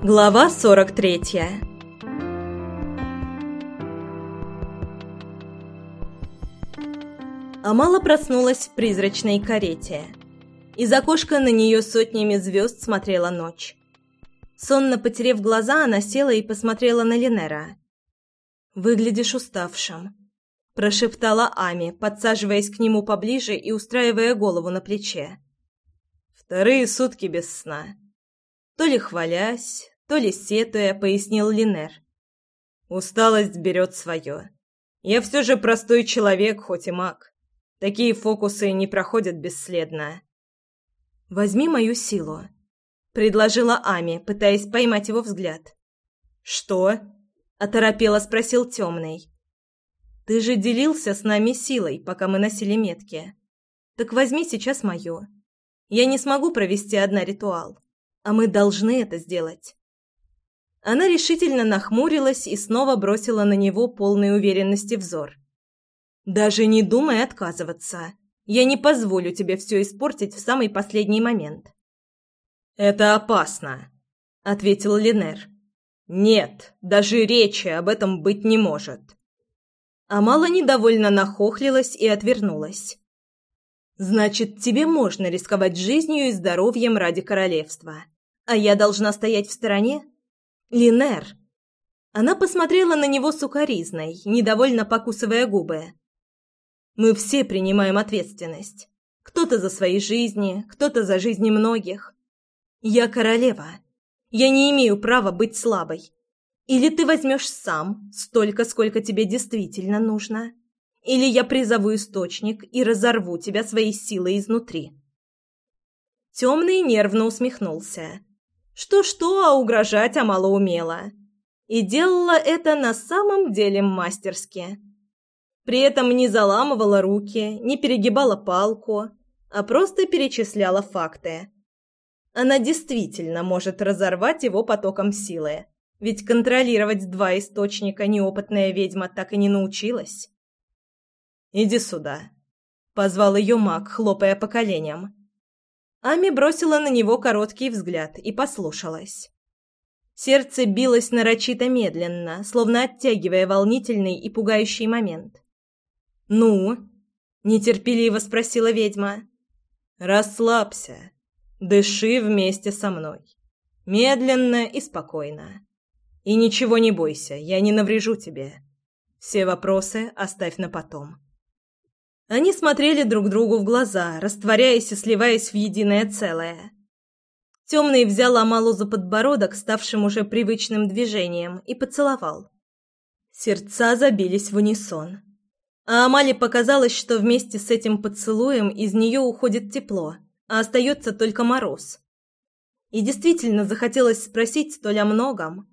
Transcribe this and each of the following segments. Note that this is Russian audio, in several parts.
Глава 43 Амала проснулась в призрачной карете. Из окошка на нее сотнями звезд смотрела ночь. Сонно потерев глаза, она села и посмотрела на Линера. «Выглядишь уставшим», – прошептала Ами, подсаживаясь к нему поближе и устраивая голову на плече. «Вторые сутки без сна», то ли хвалясь, то ли сетуя, пояснил Линер. Усталость берет свое. Я все же простой человек, хоть и маг. Такие фокусы не проходят бесследно. «Возьми мою силу», — предложила Ами, пытаясь поймать его взгляд. «Что?» — оторопело спросил темный. «Ты же делился с нами силой, пока мы носили метки. Так возьми сейчас мою. Я не смогу провести одна ритуал а мы должны это сделать. Она решительно нахмурилась и снова бросила на него полный уверенности взор. «Даже не думай отказываться. Я не позволю тебе все испортить в самый последний момент». «Это опасно», — ответил Линер. «Нет, даже речи об этом быть не может». Амала недовольно нахохлилась и отвернулась. «Значит, тебе можно рисковать жизнью и здоровьем ради королевства. А я должна стоять в стороне? Линер!» Она посмотрела на него сукоризной, недовольно покусывая губы. «Мы все принимаем ответственность. Кто-то за свои жизни, кто-то за жизни многих. Я королева. Я не имею права быть слабой. Или ты возьмешь сам столько, сколько тебе действительно нужно, или я призову источник и разорву тебя своей силой изнутри». Темный нервно усмехнулся. Что-что, а угрожать Амала умела. И делала это на самом деле мастерски. При этом не заламывала руки, не перегибала палку, а просто перечисляла факты. Она действительно может разорвать его потоком силы, ведь контролировать два источника неопытная ведьма так и не научилась. «Иди сюда», — позвал ее маг, хлопая по коленям. Ами бросила на него короткий взгляд и послушалась. Сердце билось нарочито медленно, словно оттягивая волнительный и пугающий момент. «Ну?» — нетерпеливо спросила ведьма. «Расслабься. Дыши вместе со мной. Медленно и спокойно. И ничего не бойся, я не наврежу тебе. Все вопросы оставь на потом». Они смотрели друг другу в глаза, растворяясь и сливаясь в единое целое. Темный взял Амалу за подбородок, ставшим уже привычным движением, и поцеловал. Сердца забились в унисон. А Амале показалось, что вместе с этим поцелуем из нее уходит тепло, а остается только мороз. И действительно захотелось спросить столь о многом.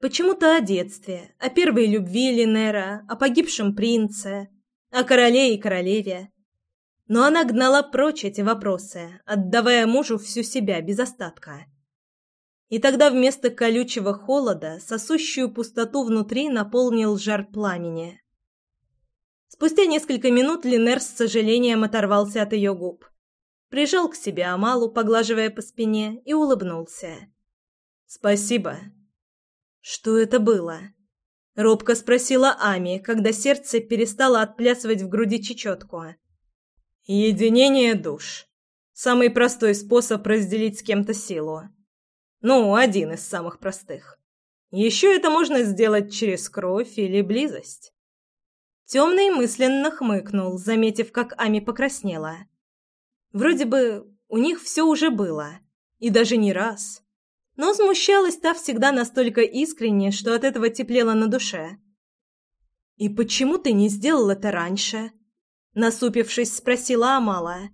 Почему-то о детстве, о первой любви Линера, о погибшем принце, о короле и королеве. Но она гнала прочь эти вопросы, отдавая мужу всю себя без остатка. И тогда вместо колючего холода сосущую пустоту внутри наполнил жар пламени. Спустя несколько минут Линер с сожалением оторвался от ее губ. Прижал к себе Амалу, поглаживая по спине, и улыбнулся. «Спасибо». «Что это было?» Робко спросила Ами, когда сердце перестало отплясывать в груди чечетку. «Единение душ. Самый простой способ разделить с кем-то силу. Ну, один из самых простых. Еще это можно сделать через кровь или близость». Темный мысленно хмыкнул, заметив, как Ами покраснела. Вроде бы у них все уже было, и даже не раз. Но смущалась та всегда настолько искренне, что от этого теплело на душе. «И почему ты не сделал это раньше?» Насупившись, спросила Амала.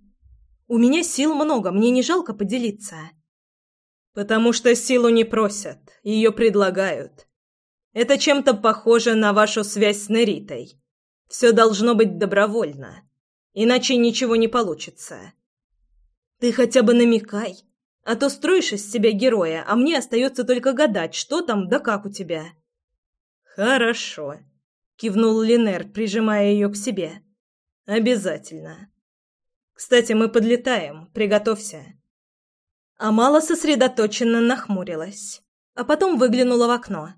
«У меня сил много, мне не жалко поделиться». «Потому что силу не просят, ее предлагают. Это чем-то похоже на вашу связь с Неритой. Все должно быть добровольно, иначе ничего не получится». «Ты хотя бы намекай», а то строишь из себя героя, а мне остается только гадать, что там да как у тебя». «Хорошо», — кивнул Линер, прижимая ее к себе. «Обязательно. Кстати, мы подлетаем. Приготовься». Амала сосредоточенно нахмурилась. а потом выглянула в окно.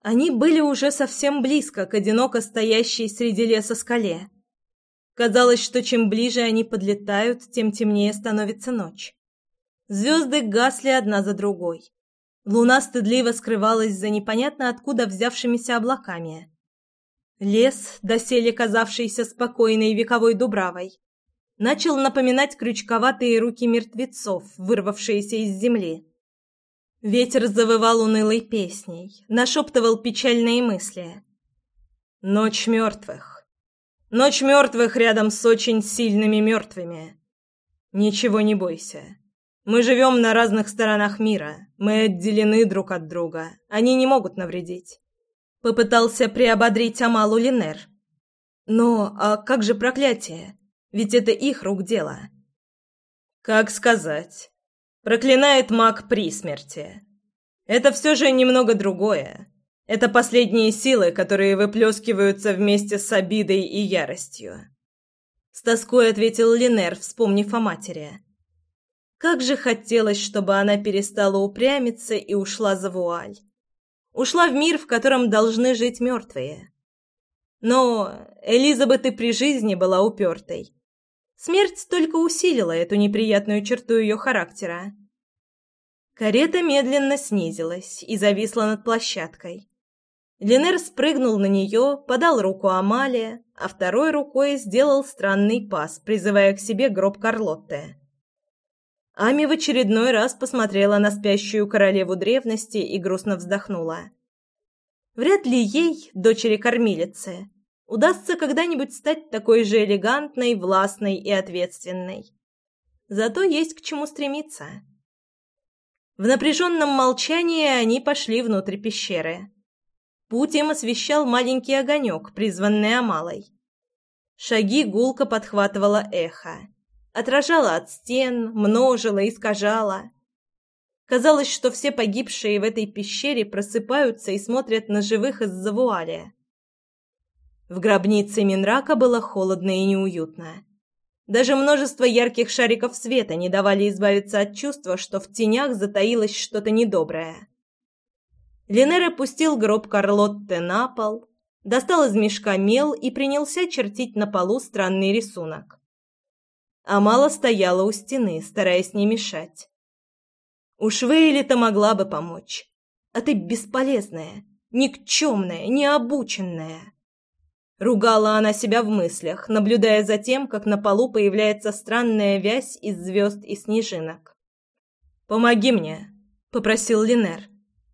Они были уже совсем близко к одиноко стоящей среди леса скале. Казалось, что чем ближе они подлетают, тем темнее становится ночь. Звезды гасли одна за другой. Луна стыдливо скрывалась за непонятно откуда взявшимися облаками. Лес, доселе казавшийся спокойной вековой дубравой, начал напоминать крючковатые руки мертвецов, вырвавшиеся из земли. Ветер завывал унылой песней, нашептывал печальные мысли. «Ночь мертвых. Ночь мертвых рядом с очень сильными мертвыми. Ничего не бойся. Мы живем на разных сторонах мира. Мы отделены друг от друга. Они не могут навредить». Попытался приободрить Амалу Линер. «Но, а как же проклятие? Ведь это их рук дело». «Как сказать?» Проклинает маг при смерти. Это все же немного другое. Это последние силы, которые выплескиваются вместе с обидой и яростью. С тоской ответил Линер, вспомнив о матери. Как же хотелось, чтобы она перестала упрямиться и ушла за вуаль. Ушла в мир, в котором должны жить мертвые. Но Элизабет и при жизни была упертой. Смерть только усилила эту неприятную черту ее характера. Карета медленно снизилась и зависла над площадкой. Ленер спрыгнул на нее, подал руку Амалия, а второй рукой сделал странный пас, призывая к себе гроб Карлотты. Ами в очередной раз посмотрела на спящую королеву древности и грустно вздохнула. Вряд ли ей, дочери кормилицы, удастся когда-нибудь стать такой же элегантной, властной и ответственной. Зато есть к чему стремиться. В напряженном молчании они пошли внутрь пещеры. Путь им освещал маленький огонек, призванный Амалой. Шаги гулко подхватывало эхо. Отражало от стен, множило, искажало. Казалось, что все погибшие в этой пещере просыпаются и смотрят на живых из-за вуали. В гробнице Минрака было холодно и неуютно. Даже множество ярких шариков света не давали избавиться от чувства, что в тенях затаилось что-то недоброе. Ленер опустил гроб Карлотты на пол, достал из мешка мел и принялся чертить на полу странный рисунок. Амала стояла у стены, стараясь не мешать. Уж Вейли-то могла бы помочь. А ты бесполезная, никчемная, необученная. Ругала она себя в мыслях, наблюдая за тем, как на полу появляется странная вязь из звезд и снежинок. «Помоги мне», — попросил Линер.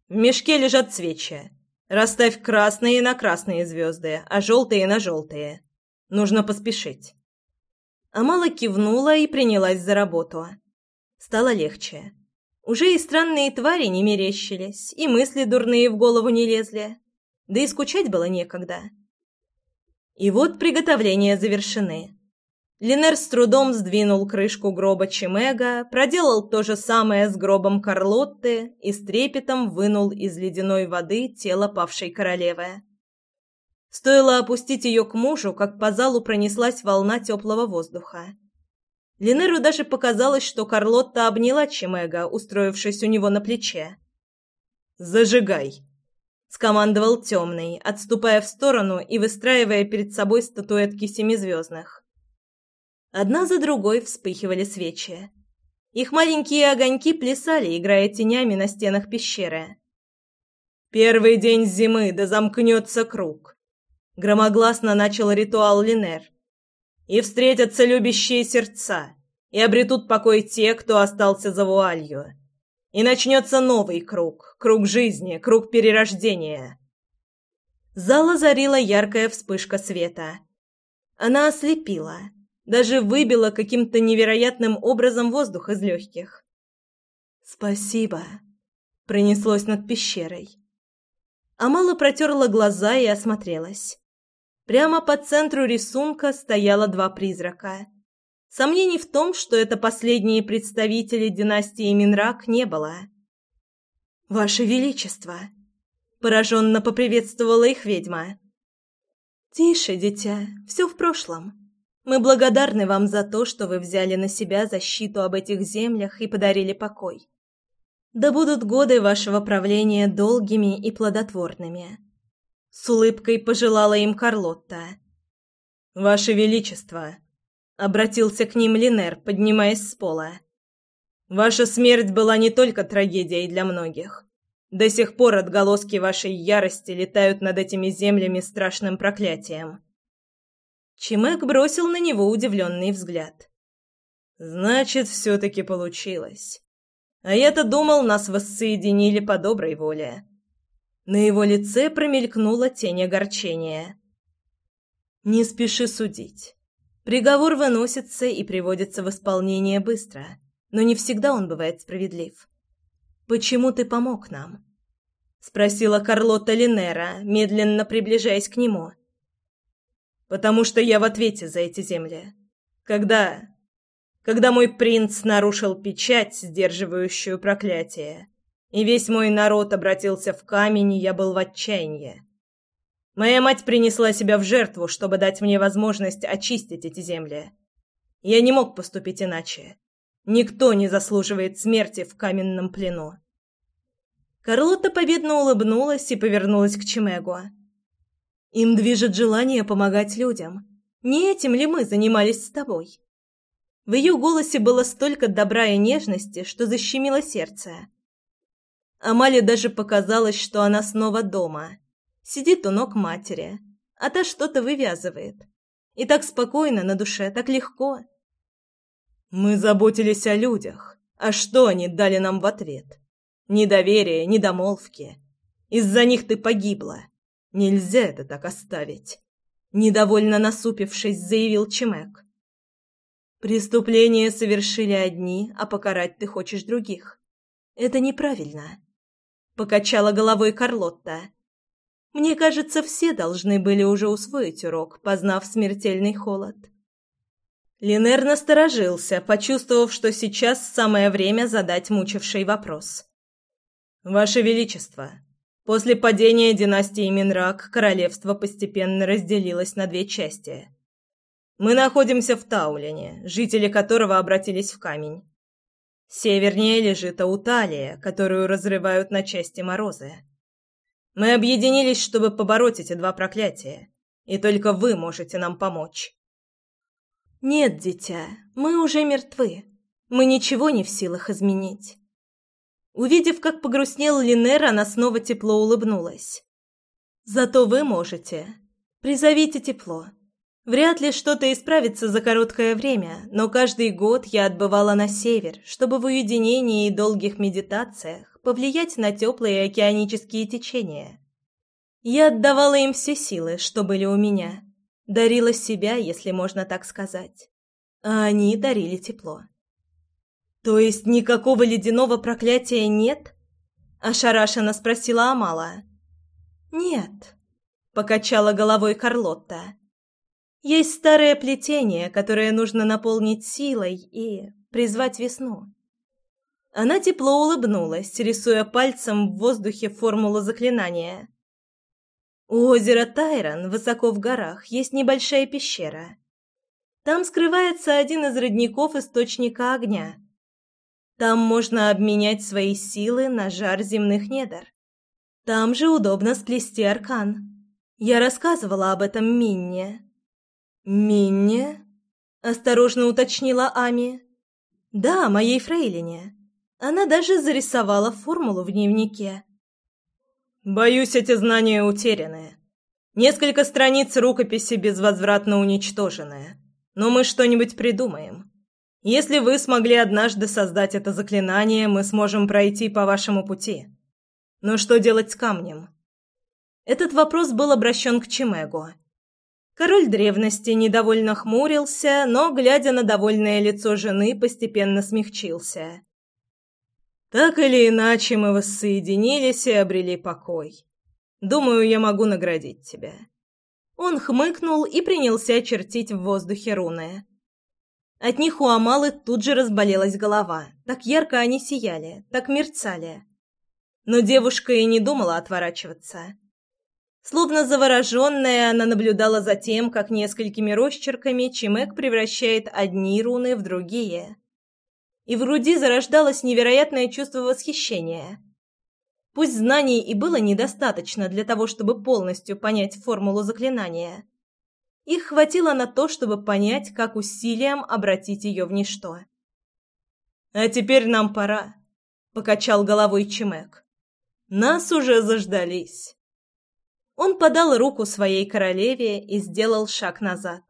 «В мешке лежат свечи. Расставь красные на красные звезды, а желтые на желтые. Нужно поспешить». Амала кивнула и принялась за работу. Стало легче. Уже и странные твари не мерещились, и мысли дурные в голову не лезли. Да и скучать было некогда. И вот приготовления завершены. Линер с трудом сдвинул крышку гроба Чимега, проделал то же самое с гробом Карлотты и с трепетом вынул из ледяной воды тело павшей королевы. Стоило опустить ее к мужу, как по залу пронеслась волна теплого воздуха. Линеру даже показалось, что Карлотта обняла Чимега, устроившись у него на плече. «Зажигай!» скомандовал темный, отступая в сторону и выстраивая перед собой статуэтки семизвездных. Одна за другой вспыхивали свечи. Их маленькие огоньки плясали, играя тенями на стенах пещеры. «Первый день зимы, да замкнется круг!» Громогласно начал ритуал Линер. «И встретятся любящие сердца, и обретут покой те, кто остался за вуалью. И начнется новый круг, круг жизни, круг перерождения. Зал озарила яркая вспышка света. Она ослепила, даже выбила каким-то невероятным образом воздух из легких. «Спасибо», — пронеслось над пещерой. Амала протерла глаза и осмотрелась. Прямо по центру рисунка стояло два призрака. Сомнений в том, что это последние представители династии Минрак, не было. «Ваше Величество!» — пораженно поприветствовала их ведьма. «Тише, дитя, все в прошлом. Мы благодарны вам за то, что вы взяли на себя защиту об этих землях и подарили покой. Да будут годы вашего правления долгими и плодотворными. С улыбкой пожелала им Карлотта. «Ваше Величество!» — обратился к ним Линер, поднимаясь с пола. «Ваша смерть была не только трагедией для многих. До сих пор отголоски вашей ярости летают над этими землями страшным проклятием». Чимек бросил на него удивленный взгляд. «Значит, все-таки получилось. А я-то думал, нас воссоединили по доброй воле». На его лице промелькнула тень огорчения. «Не спеши судить. Приговор выносится и приводится в исполнение быстро, но не всегда он бывает справедлив. Почему ты помог нам?» — спросила Карлота Линера, медленно приближаясь к нему. «Потому что я в ответе за эти земли. Когда... когда мой принц нарушил печать, сдерживающую проклятие, и весь мой народ обратился в камень, и я был в отчаянии. Моя мать принесла себя в жертву, чтобы дать мне возможность очистить эти земли. Я не мог поступить иначе. Никто не заслуживает смерти в каменном плену. Карлотта победно улыбнулась и повернулась к Чимегу. «Им движет желание помогать людям. Не этим ли мы занимались с тобой?» В ее голосе было столько добра и нежности, что защемило сердце. Амале даже показалось, что она снова дома. Сидит у ног матери, а та что-то вывязывает. И так спокойно на душе, так легко. Мы заботились о людях. А что они дали нам в ответ? Ни доверия, ни домолвки. Из-за них ты погибла. Нельзя это так оставить. Недовольно насупившись, заявил Чемек. Преступления совершили одни, а покарать ты хочешь других. Это неправильно покачала головой Карлотта. Мне кажется, все должны были уже усвоить урок, познав смертельный холод. Линер насторожился, почувствовав, что сейчас самое время задать мучивший вопрос. «Ваше Величество, после падения династии Минрак королевство постепенно разделилось на две части. Мы находимся в Таулине, жители которого обратились в камень. Севернее лежит Ауталия, которую разрывают на части морозы. Мы объединились, чтобы побороть эти два проклятия, и только вы можете нам помочь. Нет, дитя, мы уже мертвы. Мы ничего не в силах изменить. Увидев, как погрустнел Линер, она снова тепло улыбнулась. Зато вы можете. Призовите тепло. Вряд ли что-то исправится за короткое время, но каждый год я отбывала на север, чтобы в уединении и долгих медитациях повлиять на теплые океанические течения. Я отдавала им все силы, что были у меня, дарила себя, если можно так сказать. А они дарили тепло. То есть никакого ледяного проклятия нет? ошарашенно спросила Амала. Нет, покачала головой Карлотта. Есть старое плетение, которое нужно наполнить силой и призвать весну. Она тепло улыбнулась, рисуя пальцем в воздухе формулу заклинания. У озера Тайрон, высоко в горах, есть небольшая пещера. Там скрывается один из родников источника огня. Там можно обменять свои силы на жар земных недр. Там же удобно сплести аркан. Я рассказывала об этом Минне. «Минне?» – осторожно уточнила Ами. «Да, моей фрейлине. Она даже зарисовала формулу в дневнике». «Боюсь, эти знания утеряны. Несколько страниц рукописи безвозвратно уничтожены. Но мы что-нибудь придумаем. Если вы смогли однажды создать это заклинание, мы сможем пройти по вашему пути. Но что делать с камнем?» Этот вопрос был обращен к Чимего. Король древности недовольно хмурился, но, глядя на довольное лицо жены, постепенно смягчился. «Так или иначе мы воссоединились и обрели покой. Думаю, я могу наградить тебя». Он хмыкнул и принялся чертить в воздухе руны. От них у Амалы тут же разболелась голова. Так ярко они сияли, так мерцали. Но девушка и не думала отворачиваться. Словно завороженная, она наблюдала за тем, как несколькими росчерками Чимек превращает одни руны в другие. и в груди зарождалось невероятное чувство восхищения. Пусть знаний и было недостаточно для того, чтобы полностью понять формулу заклинания. Их хватило на то, чтобы понять, как усилием обратить ее в ничто. «А теперь нам пора», — покачал головой Чемек. «Нас уже заждались». Он подал руку своей королеве и сделал шаг назад.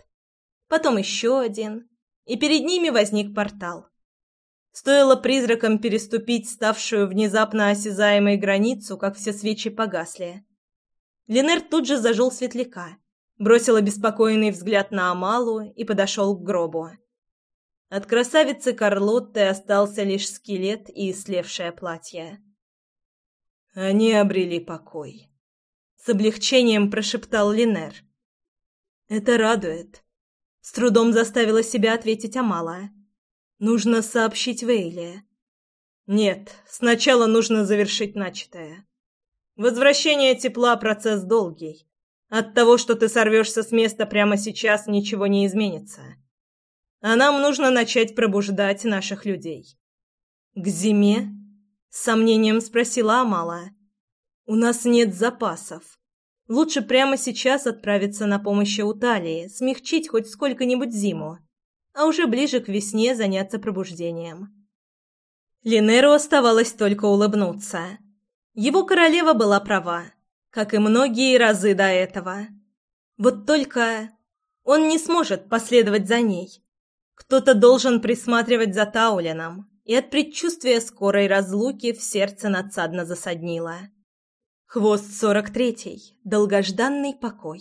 Потом еще один, и перед ними возник портал. Стоило призракам переступить ставшую внезапно осязаемой границу, как все свечи погасли. Линер тут же зажил светляка, бросил обеспокоенный взгляд на Амалу и подошел к гробу. От красавицы Карлотты остался лишь скелет и слевшее платье. Они обрели покой. С облегчением прошептал Линер. «Это радует», — с трудом заставила себя ответить Амала. Нужно сообщить Вейле. Нет, сначала нужно завершить начатое. Возвращение тепла – процесс долгий. От того, что ты сорвешься с места прямо сейчас, ничего не изменится. А нам нужно начать пробуждать наших людей. К зиме? С сомнением спросила Амала. У нас нет запасов. Лучше прямо сейчас отправиться на помощь Уталии, смягчить хоть сколько-нибудь зиму а уже ближе к весне заняться пробуждением. Линеру оставалось только улыбнуться. Его королева была права, как и многие разы до этого. Вот только он не сможет последовать за ней. Кто-то должен присматривать за Таулином, и от предчувствия скорой разлуки в сердце надсадно засаднило. Хвост сорок третий. Долгожданный покой.